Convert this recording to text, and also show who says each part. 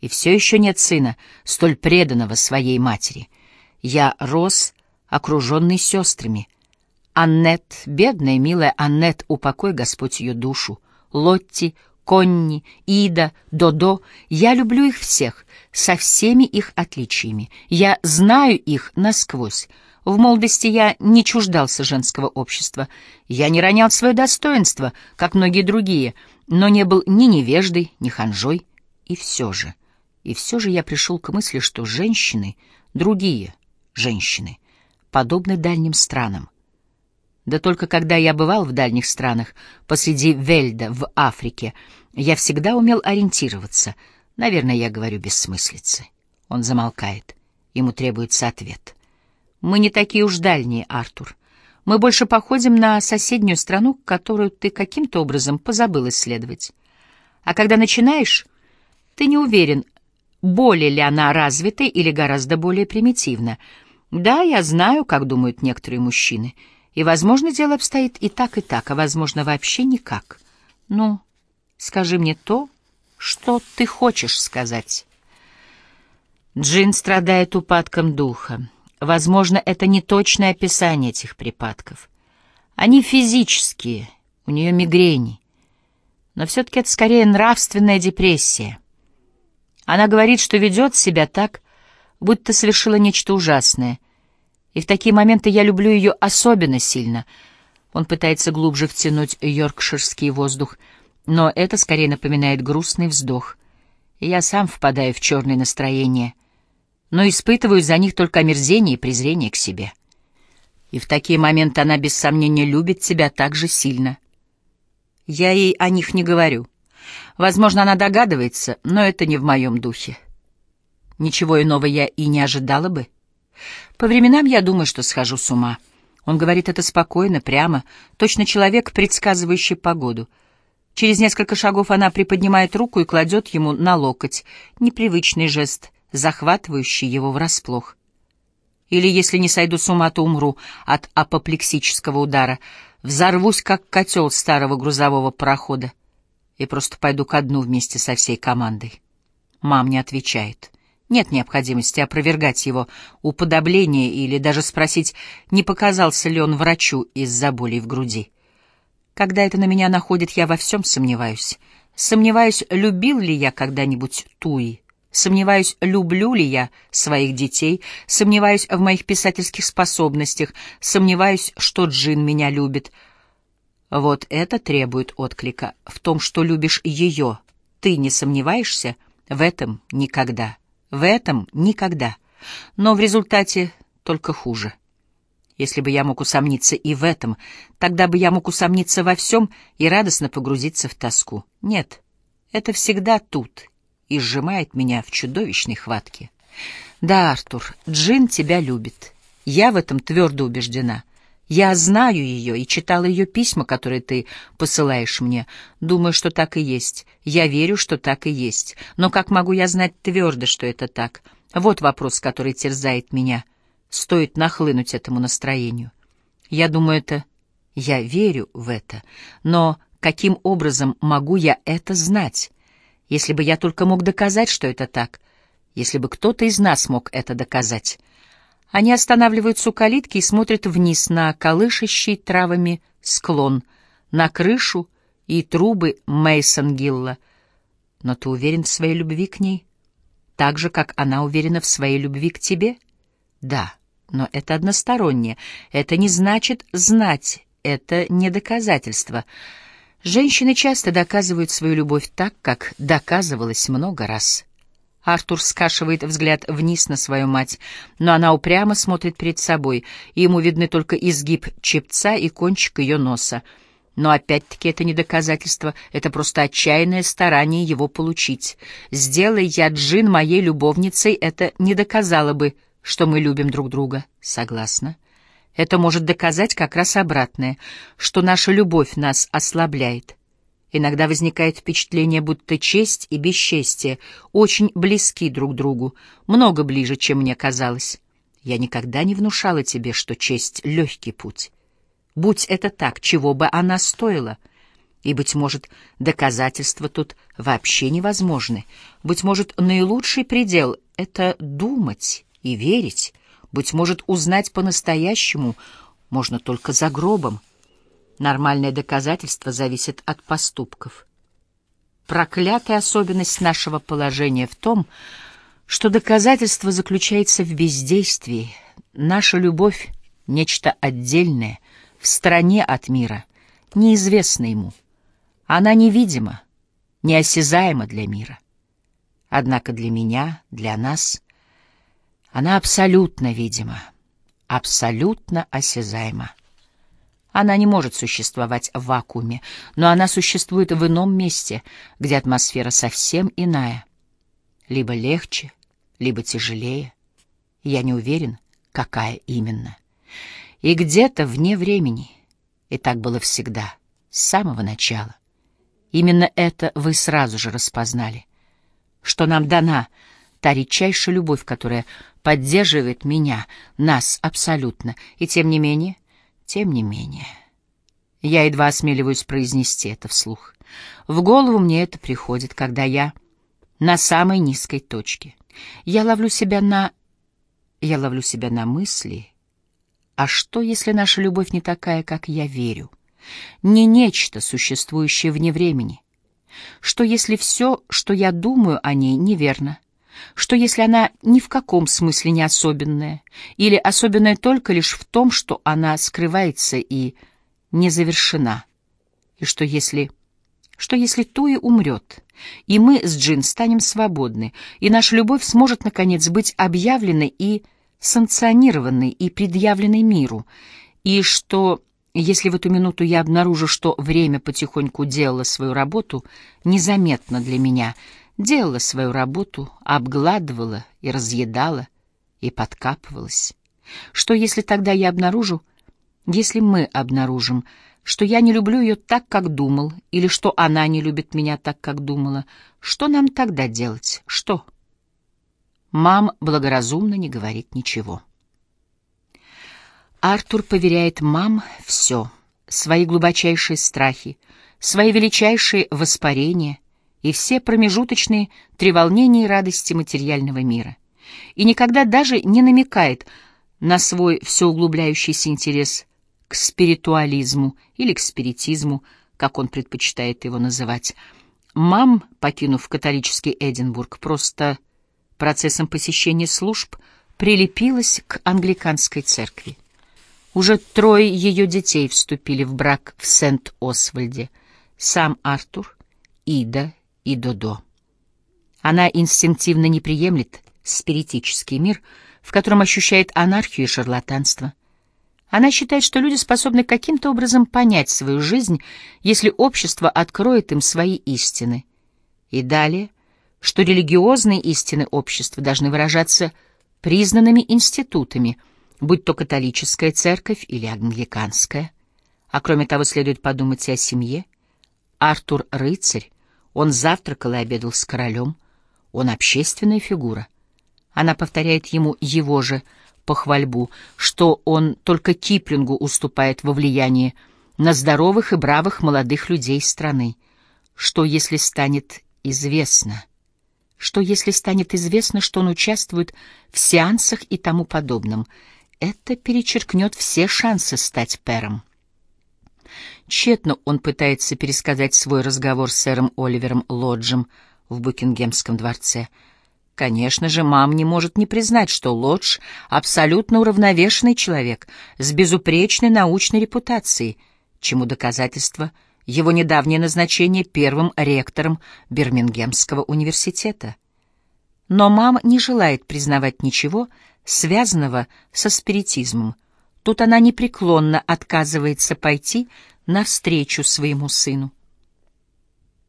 Speaker 1: И все еще нет сына, столь преданного своей матери. Я рос, окруженный сестрами. Аннет, бедная, милая Аннет, упокой Господь ее душу. Лотти, Конни, Ида, Додо. Я люблю их всех, со всеми их отличиями. Я знаю их насквозь. В молодости я не чуждался женского общества. Я не ронял свое достоинство, как многие другие, но не был ни невеждой, ни ханжой. И все же, и все же я пришел к мысли, что женщины, другие женщины, подобны дальним странам. Да только когда я бывал в дальних странах, посреди Вельда, в Африке, я всегда умел ориентироваться. Наверное, я говорю бессмыслицы. Он замолкает. Ему требуется ответ. Мы не такие уж дальние, Артур. Мы больше походим на соседнюю страну, которую ты каким-то образом позабыл исследовать. А когда начинаешь, ты не уверен, более ли она развита или гораздо более примитивна. Да, я знаю, как думают некоторые мужчины — и, возможно, дело обстоит и так, и так, а, возможно, вообще никак. Ну, скажи мне то, что ты хочешь сказать. Джин страдает упадком духа. Возможно, это не точное описание этих припадков. Они физические, у нее мигрени. Но все-таки это скорее нравственная депрессия. Она говорит, что ведет себя так, будто совершила нечто ужасное — и в такие моменты я люблю ее особенно сильно. Он пытается глубже втянуть йоркширский воздух, но это скорее напоминает грустный вздох. Я сам впадаю в черное настроение, но испытываю за них только омерзение и презрение к себе. И в такие моменты она без сомнения любит тебя так же сильно. Я ей о них не говорю. Возможно, она догадывается, но это не в моем духе. Ничего иного я и не ожидала бы. По временам я думаю, что схожу с ума. Он говорит это спокойно, прямо, точно человек, предсказывающий погоду. Через несколько шагов она приподнимает руку и кладет ему на локоть. Непривычный жест, захватывающий его врасплох. Или, если не сойду с ума, то умру от апоплексического удара. Взорвусь, как котел старого грузового парохода. И просто пойду ко дну вместе со всей командой. Мам не отвечает. Нет необходимости опровергать его уподобление или даже спросить, не показался ли он врачу из-за боли в груди. Когда это на меня находит, я во всем сомневаюсь. Сомневаюсь, любил ли я когда-нибудь Туи. Сомневаюсь, люблю ли я своих детей. Сомневаюсь в моих писательских способностях. Сомневаюсь, что Джин меня любит. Вот это требует отклика. В том, что любишь ее, ты не сомневаешься? В этом никогда. В этом никогда. Но в результате только хуже. Если бы я мог усомниться и в этом, тогда бы я мог усомниться во всем и радостно погрузиться в тоску. Нет, это всегда тут и сжимает меня в чудовищной хватке. Да, Артур, Джин тебя любит. Я в этом твердо убеждена. Я знаю ее и читала ее письма, которые ты посылаешь мне. Думаю, что так и есть. Я верю, что так и есть. Но как могу я знать твердо, что это так? Вот вопрос, который терзает меня. Стоит нахлынуть этому настроению. Я думаю, это... Я верю в это. Но каким образом могу я это знать? Если бы я только мог доказать, что это так. Если бы кто-то из нас мог это доказать. Они останавливаются у калитки и смотрят вниз на колышащий травами склон, на крышу и трубы Мейсон-Гилла. Но ты уверен в своей любви к ней? Так же, как она уверена в своей любви к тебе? Да, но это одностороннее. Это не значит знать, это не доказательство. Женщины часто доказывают свою любовь так, как доказывалось много раз. Артур скашивает взгляд вниз на свою мать, но она упрямо смотрит перед собой, и ему видны только изгиб чепца и кончик ее носа. Но опять-таки это не доказательство, это просто отчаянное старание его получить. Сделай я Джин моей любовницей, это не доказало бы, что мы любим друг друга. Согласна. Это может доказать как раз обратное, что наша любовь нас ослабляет. Иногда возникает впечатление, будто честь и бесчестие очень близки друг другу, много ближе, чем мне казалось. Я никогда не внушала тебе, что честь — легкий путь. Будь это так, чего бы она стоила? И, быть может, доказательства тут вообще невозможны. Быть может, наилучший предел — это думать и верить. Быть может, узнать по-настоящему можно только за гробом. Нормальное доказательство зависит от поступков. Проклятая особенность нашего положения в том, что доказательство заключается в бездействии. Наша любовь — нечто отдельное, в стороне от мира, неизвестно ему. Она невидима, неосязаема для мира. Однако для меня, для нас, она абсолютно видима, абсолютно осязаема. Она не может существовать в вакууме, но она существует в ином месте, где атмосфера совсем иная. Либо легче, либо тяжелее. Я не уверен, какая именно. И где-то вне времени. И так было всегда, с самого начала. Именно это вы сразу же распознали, что нам дана та редчайшая любовь, которая поддерживает меня, нас абсолютно, и тем не менее, тем не менее. Я едва осмеливаюсь произнести это вслух. В голову мне это приходит, когда я на самой низкой точке. Я ловлю себя на... Я ловлю себя на мысли. А что, если наша любовь не такая, как я верю? не нечто, существующее вне времени. Что если все, что я думаю о ней, неверно? Что если она ни в каком смысле не особенная, или особенная только лишь в том, что она скрывается и не завершена? И что если... Что если Туи умрет, и мы с Джин станем свободны, и наша любовь сможет, наконец, быть объявленной и санкционированной и предъявленной миру, и что если в эту минуту я обнаружу, что время потихоньку делало свою работу, незаметно для меня, делала свою работу, обгладывала и разъедала, и подкапывалась. Что если тогда я обнаружу, если мы обнаружим, что я не люблю ее так, как думал, или что она не любит меня так, как думала, что нам тогда делать? Что? Мам благоразумно не говорит ничего. Артур поверяет мам все, свои глубочайшие страхи, свои величайшие воспарения и все промежуточные треволнения и радости материального мира. И никогда даже не намекает на свой всеуглубляющийся интерес к спиритуализму или к спиритизму, как он предпочитает его называть. Мам, покинув католический Эдинбург, просто процессом посещения служб прилепилась к англиканской церкви. Уже трое ее детей вступили в брак в Сент-Освальде. Сам Артур, Ида и Додо. Она инстинктивно не приемлет спиритический мир, в котором ощущает анархию и шарлатанство. Она считает, что люди способны каким-то образом понять свою жизнь, если общество откроет им свои истины. И далее, что религиозные истины общества должны выражаться признанными институтами — будь то католическая церковь или англиканская. А кроме того, следует подумать и о семье. Артур — рыцарь, он завтракал и обедал с королем, он общественная фигура. Она повторяет ему его же похвальбу, что он только Киплингу уступает во влиянии на здоровых и бравых молодых людей страны. Что, если станет известно? Что, если станет известно, что он участвует в сеансах и тому подобном — это перечеркнет все шансы стать пэром. Тщетно он пытается пересказать свой разговор с сэром Оливером Лоджем в Букингемском дворце. Конечно же, мам не может не признать, что Лодж — абсолютно уравновешенный человек с безупречной научной репутацией, чему доказательство — его недавнее назначение первым ректором Бирмингемского университета. Но мам не желает признавать ничего — связанного со спиритизмом. Тут она непреклонно отказывается пойти навстречу своему сыну.